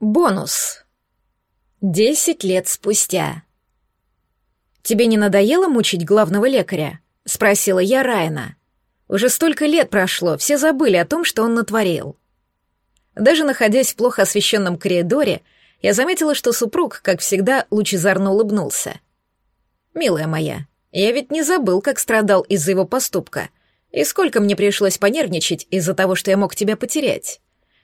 Бонус. Десять лет спустя. «Тебе не надоело мучить главного лекаря?» — спросила я Райана. Уже столько лет прошло, все забыли о том, что он натворил. Даже находясь в плохо освещенном коридоре, я заметила, что супруг, как всегда, лучезарно улыбнулся. «Милая моя, я ведь не забыл, как страдал из-за его поступка, и сколько мне пришлось понервничать из-за того, что я мог тебя потерять.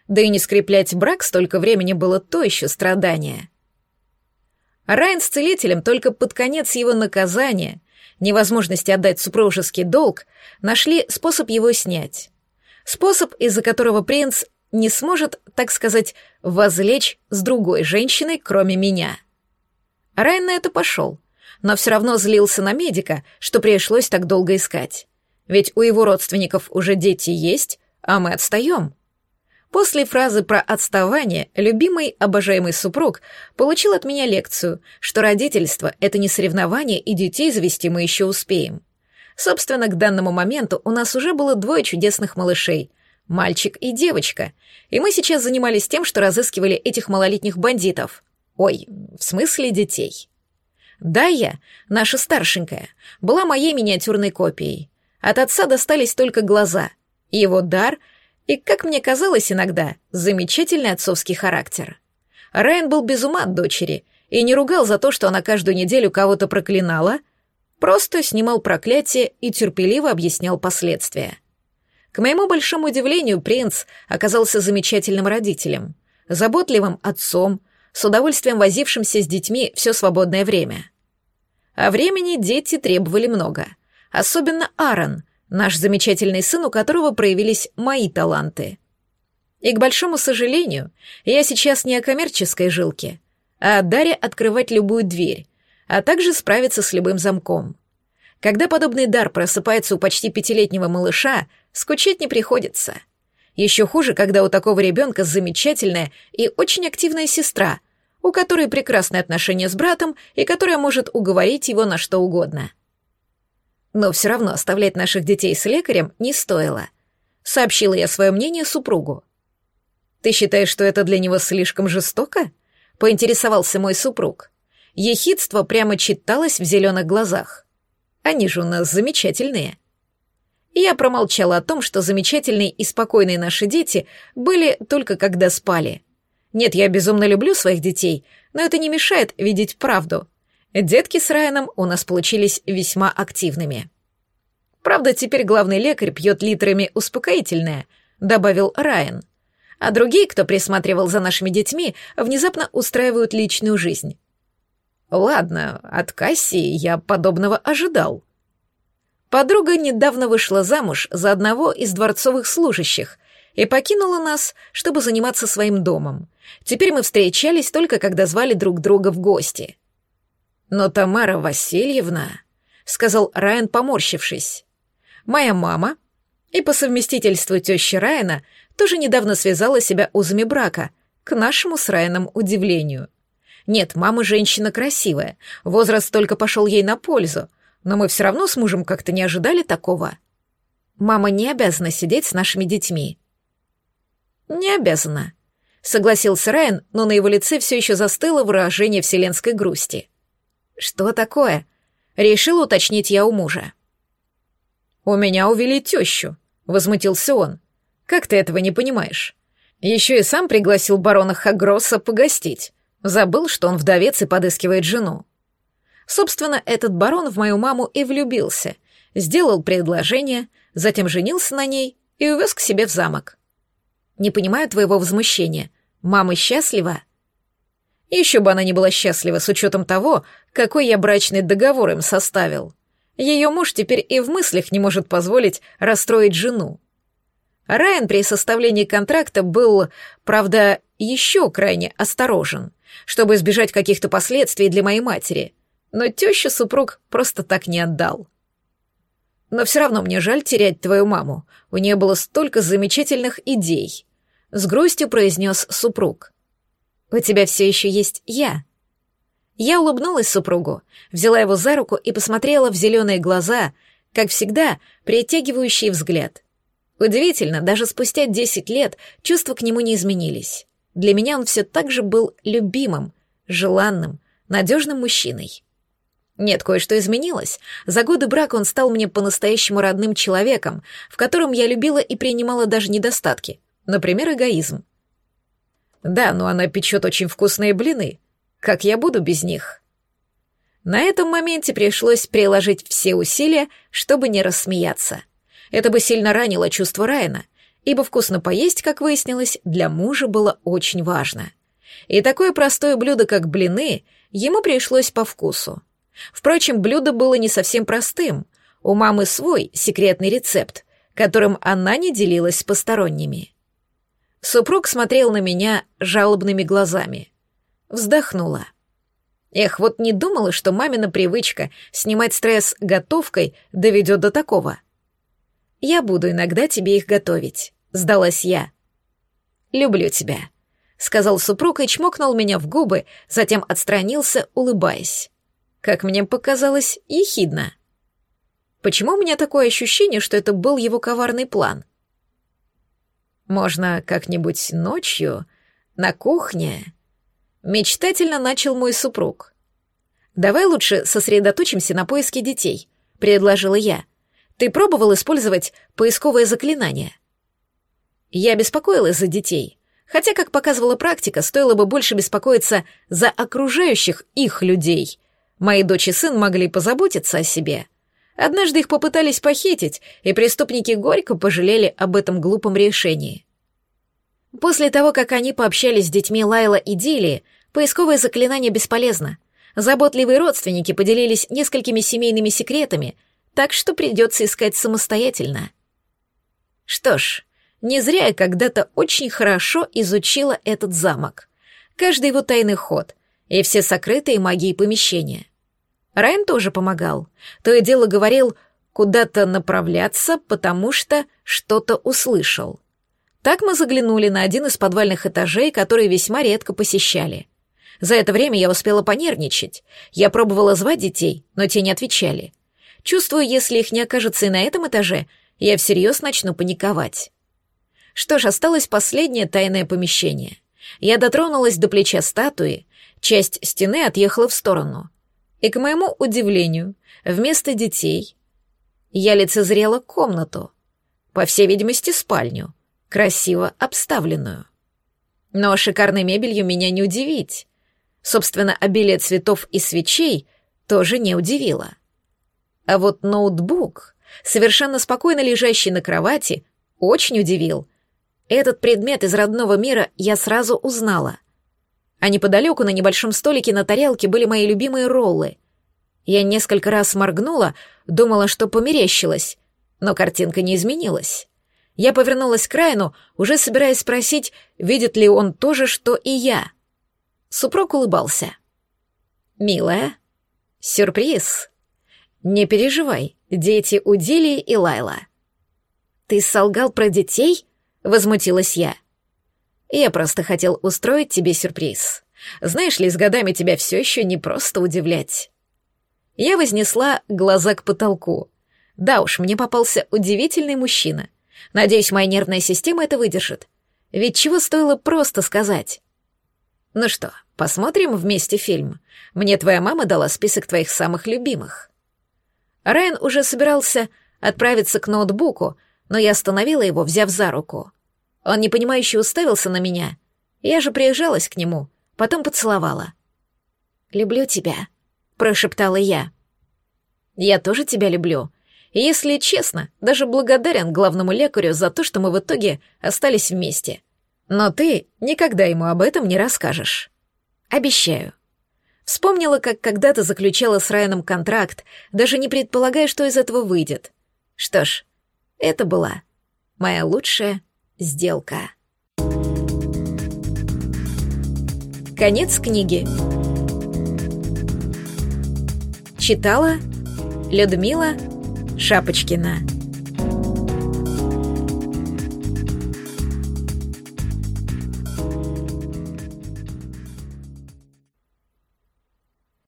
Да и не скреплять брак столько времени было то еще страдание. Райан с целителем только под конец его наказания, невозможности отдать супружеский долг, нашли способ его снять. Способ, из-за которого принц не сможет, так сказать, возлечь с другой женщиной, кроме меня. Райан на это пошел, но все равно злился на медика, что пришлось так долго искать. Ведь у его родственников уже дети есть, а мы отстаем. После фразы про отставание любимый, обожаемый супруг получил от меня лекцию, что родительство — это не соревнование, и детей завести мы еще успеем. Собственно, к данному моменту у нас уже было двое чудесных малышей — мальчик и девочка, и мы сейчас занимались тем, что разыскивали этих малолетних бандитов. Ой, в смысле детей. Дая, наша старшенькая, была моей миниатюрной копией. От отца достались только глаза, его дар — и, как мне казалось иногда, замечательный отцовский характер. Райан был без ума от дочери и не ругал за то, что она каждую неделю кого-то проклинала, просто снимал проклятие и терпеливо объяснял последствия. К моему большому удивлению, принц оказался замечательным родителем, заботливым отцом, с удовольствием возившимся с детьми все свободное время. А времени дети требовали много, особенно Аарон — наш замечательный сын, у которого проявились мои таланты. И, к большому сожалению, я сейчас не о коммерческой жилке, а о даре открывать любую дверь, а также справиться с любым замком. Когда подобный дар просыпается у почти пятилетнего малыша, скучать не приходится. Еще хуже, когда у такого ребенка замечательная и очень активная сестра, у которой прекрасные отношения с братом и которая может уговорить его на что угодно — но все равно оставлять наших детей с лекарем не стоило. Сообщила я свое мнение супругу. «Ты считаешь, что это для него слишком жестоко?» — поинтересовался мой супруг. Ехидство прямо читалось в зеленых глазах. «Они же у нас замечательные». Я промолчала о том, что замечательные и спокойные наши дети были только когда спали. Нет, я безумно люблю своих детей, но это не мешает видеть правду — Детки с Райаном у нас получились весьма активными. Правда, теперь главный лекарь пьет литрами успокоительное, добавил Райан. А другие, кто присматривал за нашими детьми, внезапно устраивают личную жизнь. Ладно, от Кассии я подобного ожидал. Подруга недавно вышла замуж за одного из дворцовых служащих и покинула нас, чтобы заниматься своим домом. Теперь мы встречались только когда звали друг друга в гости. «Но Тамара Васильевна», — сказал Райан, поморщившись, — «моя мама и по совместительству теща Райана тоже недавно связала себя узами брака, к нашему с Райаном удивлению. Нет, мама женщина красивая, возраст только пошел ей на пользу, но мы все равно с мужем как-то не ожидали такого. Мама не обязана сидеть с нашими детьми». «Не обязана», — согласился Райан, но на его лице все еще застыло выражение вселенской грусти. «Что такое?» — решил уточнить я у мужа. «У меня увели тещу», — возмутился он. «Как ты этого не понимаешь? Еще и сам пригласил барона Хагроса погостить. Забыл, что он вдовец и подыскивает жену. Собственно, этот барон в мою маму и влюбился, сделал предложение, затем женился на ней и увез к себе в замок. Не понимаю твоего возмущения. Мама счастлива?» Еще бы она не была счастлива с учетом того, какой я брачный договор им составил. Ее муж теперь и в мыслях не может позволить расстроить жену. Райан при составлении контракта был, правда, еще крайне осторожен, чтобы избежать каких-то последствий для моей матери, но тещу супруг просто так не отдал. Но все равно мне жаль терять твою маму, у нее было столько замечательных идей, — с грустью произнес супруг. У тебя все еще есть я». Я улыбнулась супругу, взяла его за руку и посмотрела в зеленые глаза, как всегда, притягивающий взгляд. Удивительно, даже спустя десять лет чувства к нему не изменились. Для меня он все так же был любимым, желанным, надежным мужчиной. Нет, кое-что изменилось. За годы брака он стал мне по-настоящему родным человеком, в котором я любила и принимала даже недостатки, например, эгоизм. Да, но она печет очень вкусные блины. Как я буду без них? На этом моменте пришлось приложить все усилия, чтобы не рассмеяться. Это бы сильно ранило чувство Райана, ибо вкусно поесть, как выяснилось, для мужа было очень важно. И такое простое блюдо, как блины, ему пришлось по вкусу. Впрочем, блюдо было не совсем простым. У мамы свой секретный рецепт, которым она не делилась с посторонними. Супруг смотрел на меня жалобными глазами. Вздохнула. Эх, вот не думала, что мамина привычка снимать стресс готовкой доведет до такого. Я буду иногда тебе их готовить, сдалась я. Люблю тебя, сказал супруг и чмокнул меня в губы, затем отстранился, улыбаясь. Как мне показалось, ехидно. Почему у меня такое ощущение, что это был его коварный план? Можно как-нибудь ночью на кухне Мечтательно начал мой супруг. «Давай лучше сосредоточимся на поиске детей», — предложила я. «Ты пробовал использовать поисковое заклинание?» Я беспокоилась за детей, хотя, как показывала практика, стоило бы больше беспокоиться за окружающих их людей. Мои дочь и сын могли позаботиться о себе. Однажды их попытались похитить, и преступники горько пожалели об этом глупом решении. После того, как они пообщались с детьми Лайла и Дили, поисковое заклинание бесполезно. Заботливые родственники поделились несколькими семейными секретами, так что придется искать самостоятельно. Что ж, не зря я когда-то очень хорошо изучила этот замок. Каждый его тайный ход и все сокрытые магией помещения. Райан тоже помогал. То и дело говорил куда-то направляться, потому что что-то услышал. Так мы заглянули на один из подвальных этажей, который весьма редко посещали. За это время я успела понервничать. Я пробовала звать детей, но те не отвечали. Чувствую, если их не окажется и на этом этаже, я всерьез начну паниковать. Что ж, осталось последнее тайное помещение. Я дотронулась до плеча статуи, часть стены отъехала в сторону. И, к моему удивлению, вместо детей я лицезрела комнату, по всей видимости, спальню — красиво обставленную. Но шикарной мебелью меня не удивить. Собственно, обилие цветов и свечей тоже не удивило. А вот ноутбук, совершенно спокойно лежащий на кровати, очень удивил. Этот предмет из родного мира я сразу узнала. А неподалеку на небольшом столике на тарелке были мои любимые роллы. Я несколько раз моргнула, думала, что померещилась, но картинка не изменилась. Я повернулась к Райну, уже собираясь спросить, видит ли он то же, что и я. Супруг улыбался. «Милая, сюрприз. Не переживай, дети у Дили и Лайла». «Ты солгал про детей?» — возмутилась я. «Я просто хотел устроить тебе сюрприз. Знаешь ли, с годами тебя все еще не просто удивлять». Я вознесла глаза к потолку. Да уж, мне попался удивительный мужчина. Надеюсь, моя нервная система это выдержит. Ведь чего стоило просто сказать? Ну что, посмотрим вместе фильм. Мне твоя мама дала список твоих самых любимых. Райан уже собирался отправиться к ноутбуку, но я остановила его, взяв за руку. Он непонимающе уставился на меня. Я же приезжалась к нему, потом поцеловала. «Люблю тебя», — прошептала я. «Я тоже тебя люблю», и, если честно, даже благодарен главному лекарю за то, что мы в итоге остались вместе. Но ты никогда ему об этом не расскажешь. Обещаю. Вспомнила, как когда-то заключала с Райаном контракт, даже не предполагая, что из этого выйдет. Что ж, это была моя лучшая сделка. Конец книги. Читала Людмила Шапочкина.